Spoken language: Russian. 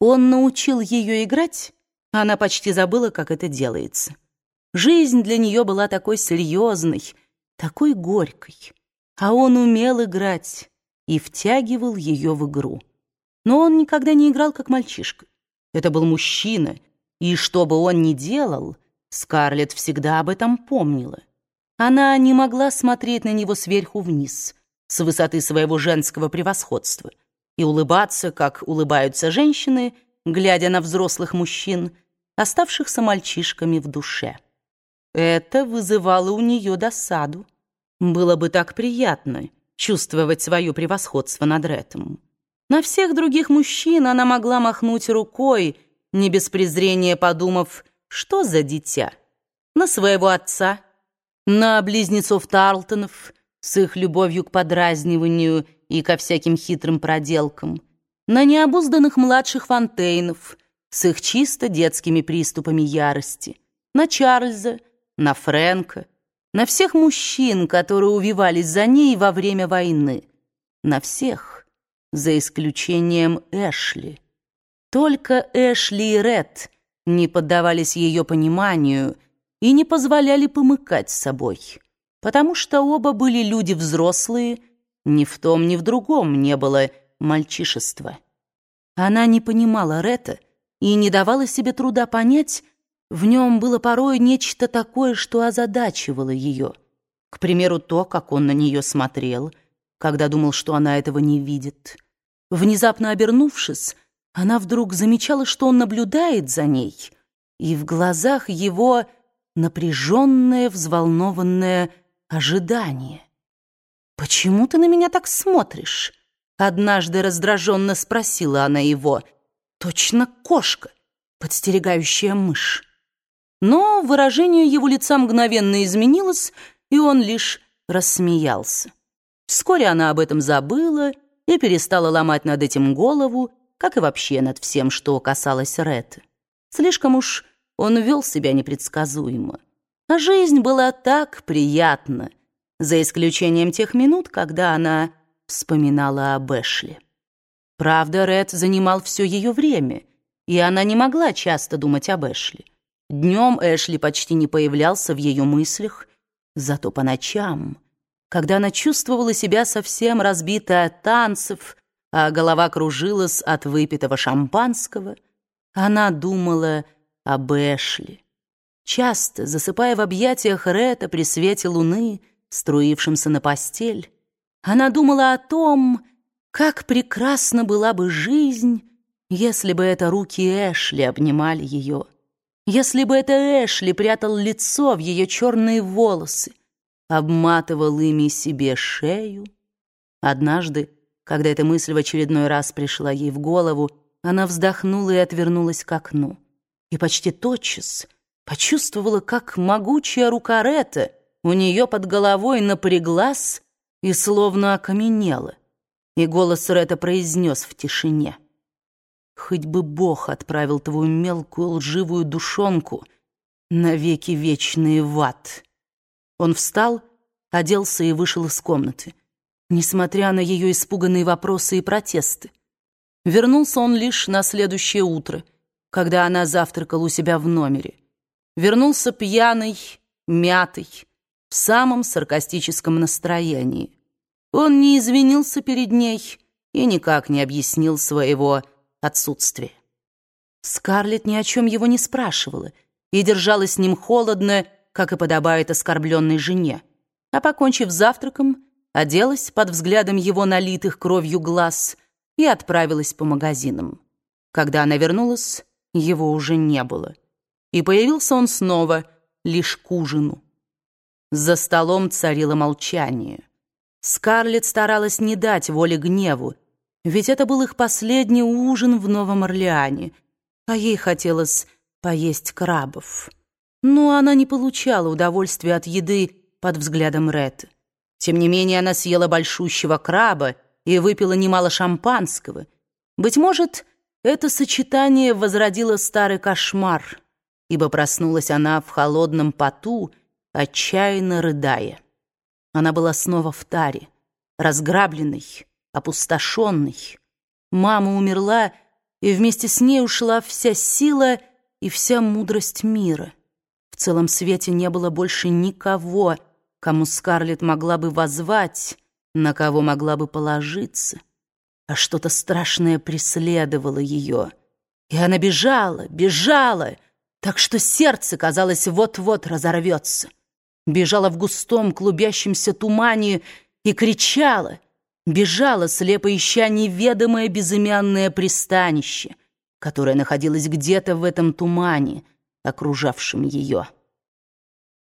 Он научил ее играть, она почти забыла, как это делается. Жизнь для нее была такой серьезной, такой горькой, а он умел играть и втягивал ее в игру. Но он никогда не играл как мальчишка. Это был мужчина, и что бы он ни делал, Скарлетт всегда об этом помнила. Она не могла смотреть на него сверху вниз, с высоты своего женского превосходства, и улыбаться, как улыбаются женщины, глядя на взрослых мужчин, оставшихся мальчишками в душе. Это вызывало у нее досаду. Было бы так приятно чувствовать свое превосходство над Рэтом. На всех других мужчин она могла махнуть рукой, не без презрения подумав, что за дитя. На своего отца, на близнецов Тарлтонов с их любовью к подразниванию и ко всяким хитрым проделкам, на необузданных младших Фонтейнов с их чисто детскими приступами ярости, на Чарльза, на Фрэнка, на всех мужчин, которые увивались за ней во время войны, на всех, за исключением Эшли. Только Эшли и Ред не поддавались ее пониманию и не позволяли помыкать с собой, потому что оба были люди взрослые, ни в том, ни в другом не было мальчишества. Она не понимала Ретта и не давала себе труда понять, в нем было порой нечто такое, что озадачивало ее. К примеру, то, как он на нее смотрел, когда думал, что она этого не видит. Внезапно обернувшись, она вдруг замечала, что он наблюдает за ней, и в глазах его напряженное, взволнованное ожидание. «Почему ты на меня так смотришь?» Однажды раздраженно спросила она его. «Точно кошка, подстерегающая мышь». Но выражение его лица мгновенно изменилось, и он лишь рассмеялся. Вскоре она об этом забыла и перестала ломать над этим голову, как и вообще над всем, что касалось Ретты. Слишком уж он вел себя непредсказуемо. А жизнь была так приятна, за исключением тех минут, когда она вспоминала об Эшли. Правда, Ред занимал все ее время, и она не могла часто думать об Эшли. Днем Эшли почти не появлялся в ее мыслях, зато по ночам, когда она чувствовала себя совсем разбитой от танцев, а голова кружилась от выпитого шампанского, она думала об Эшли. Часто, засыпая в объятиях Ретта при свете луны, струившимся на постель, она думала о том, как прекрасна была бы жизнь, если бы это руки Эшли обнимали ее, если бы это Эшли прятал лицо в ее черные волосы, обматывал ими себе шею. Однажды, когда эта мысль в очередной раз пришла ей в голову, она вздохнула и отвернулась к окну. И почти тотчас почувствовала, как могучая рука Ретта у нее под головой напряглась и словно окаменела. И голос Ретта произнес в тишине. «Хоть бы Бог отправил твою мелкую лживую душонку навеки вечные в ад». Он встал, оделся и вышел из комнаты, несмотря на ее испуганные вопросы и протесты. Вернулся он лишь на следующее утро, когда она завтракала у себя в номере. Вернулся пьяный, мятый, в самом саркастическом настроении. Он не извинился перед ней и никак не объяснил своего отсутствия. Скарлетт ни о чем его не спрашивала и держалась с ним холодно, как и подобает оскорбленной жене. А покончив завтраком, оделась под взглядом его налитых кровью глаз и отправилась по магазинам. Когда она вернулась, его уже не было. И появился он снова, лишь к ужину. За столом царило молчание. Скарлетт старалась не дать воли гневу, ведь это был их последний ужин в Новом Орлеане, а ей хотелось поесть крабов. Но она не получала удовольствия от еды под взглядом Ред. Тем не менее, она съела большущего краба и выпила немало шампанского. Быть может, это сочетание возродило старый кошмар, ибо проснулась она в холодном поту, отчаянно рыдая. Она была снова в таре, разграбленной, опустошенной. Мама умерла, и вместе с ней ушла вся сила и вся мудрость мира. В целом свете не было больше никого, кому Скарлетт могла бы возвать, на кого могла бы положиться. А что-то страшное преследовало ее. И она бежала, бежала, так что сердце, казалось, вот-вот разорвется. Бежала в густом клубящемся тумане и кричала, бежала, слепо ища неведомое безымянное пристанище, которое находилось где-то в этом тумане, окружавшем ее.